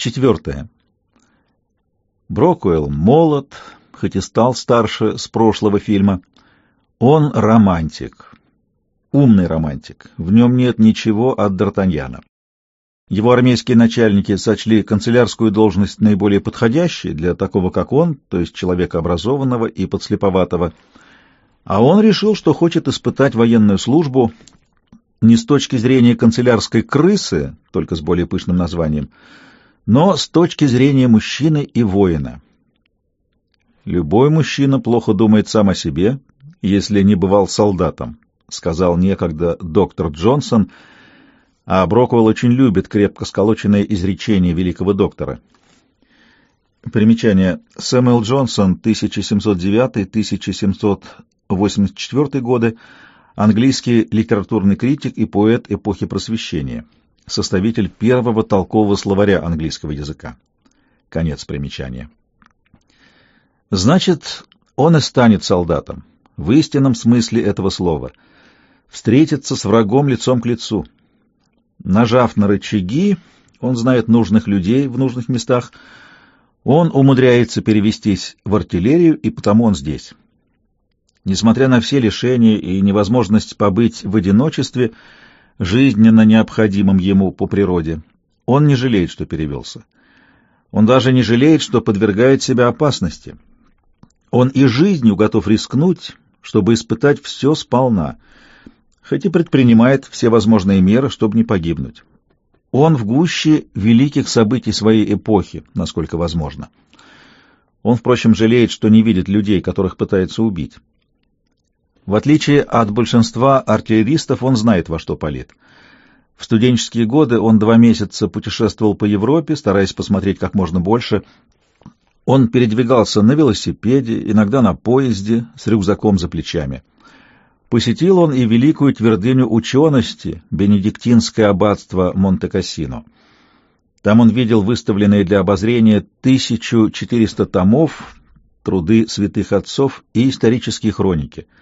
Четвертое. Брокуэлл молод, хоть и стал старше с прошлого фильма. Он романтик, умный романтик. В нем нет ничего от Д'Артаньяна. Его армейские начальники сочли канцелярскую должность наиболее подходящей для такого, как он, то есть человека образованного и подслеповатого. А он решил, что хочет испытать военную службу не с точки зрения канцелярской крысы, только с более пышным названием, но с точки зрения мужчины и воина. Любой мужчина плохо думает сам о себе, если не бывал солдатом, сказал некогда доктор Джонсон, а Броквелл очень любит крепко сколоченное изречение великого доктора. Примечание. Сэмюэл Джонсон, 1709-1784 годы, английский литературный критик и поэт эпохи Просвещения составитель первого толкового словаря английского языка. Конец примечания. Значит, он и станет солдатом, в истинном смысле этого слова, встретиться с врагом лицом к лицу. Нажав на рычаги, он знает нужных людей в нужных местах, он умудряется перевестись в артиллерию, и потому он здесь. Несмотря на все лишения и невозможность побыть в одиночестве, жизненно необходимым ему по природе. Он не жалеет, что перевелся. Он даже не жалеет, что подвергает себя опасности. Он и жизнью готов рискнуть, чтобы испытать все сполна, хоть и предпринимает все возможные меры, чтобы не погибнуть. Он в гуще великих событий своей эпохи, насколько возможно. Он, впрочем, жалеет, что не видит людей, которых пытается убить. В отличие от большинства артиллеристов, он знает, во что палит. В студенческие годы он два месяца путешествовал по Европе, стараясь посмотреть как можно больше. Он передвигался на велосипеде, иногда на поезде, с рюкзаком за плечами. Посетил он и великую твердыню учености, бенедиктинское аббатство Монте-Кассино. Там он видел выставленные для обозрения 1400 томов, труды святых отцов и исторические хроники —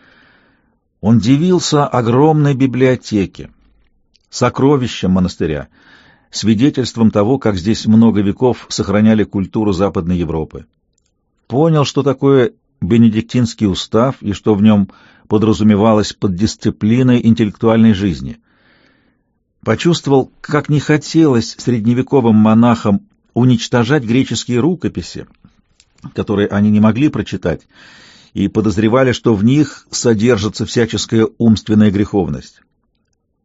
он дивился огромной библиотеке, сокровищам монастыря, свидетельством того, как здесь много веков сохраняли культуру Западной Европы. Понял, что такое бенедиктинский устав и что в нем подразумевалось под дисциплиной интеллектуальной жизни. Почувствовал, как не хотелось средневековым монахам уничтожать греческие рукописи, которые они не могли прочитать, и подозревали, что в них содержится всяческая умственная греховность.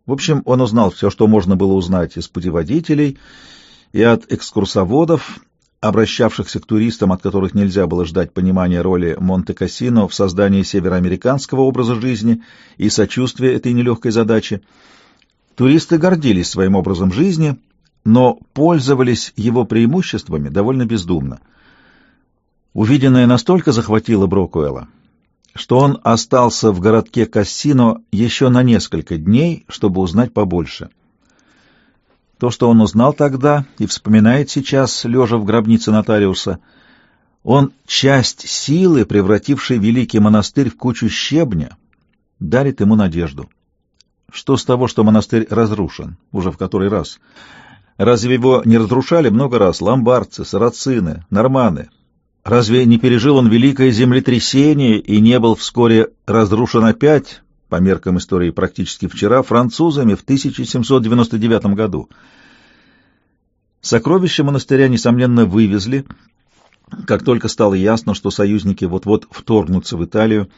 В общем, он узнал все, что можно было узнать из путеводителей и от экскурсоводов, обращавшихся к туристам, от которых нельзя было ждать понимания роли Монте-Кассино в создании североамериканского образа жизни и сочувствия этой нелегкой задачи. Туристы гордились своим образом жизни, но пользовались его преимуществами довольно бездумно. Увиденное настолько захватило Брокуэлла, что он остался в городке Кассино еще на несколько дней, чтобы узнать побольше. То, что он узнал тогда и вспоминает сейчас, лежа в гробнице нотариуса, он часть силы, превратившей великий монастырь в кучу щебня, дарит ему надежду. Что с того, что монастырь разрушен, уже в который раз? Разве его не разрушали много раз ломбардцы, сарацины, норманы, Разве не пережил он великое землетрясение и не был вскоре разрушен опять, по меркам истории практически вчера, французами в 1799 году? Сокровища монастыря, несомненно, вывезли, как только стало ясно, что союзники вот-вот вторгнутся в Италию.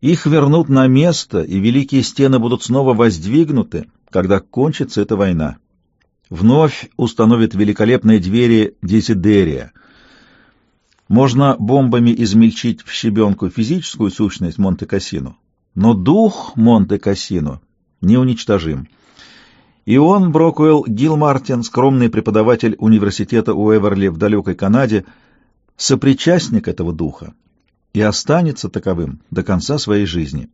Их вернут на место, и великие стены будут снова воздвигнуты, когда кончится эта война. Вновь установят великолепные двери Дезидерия — можно бомбами измельчить в щебенку физическую сущность Монте-Кассино, но дух Монте-Кассино неуничтожим. И он, Брокуэлл Гилмартин, скромный преподаватель университета Уэверли в далекой Канаде, сопричастник этого духа и останется таковым до конца своей жизни.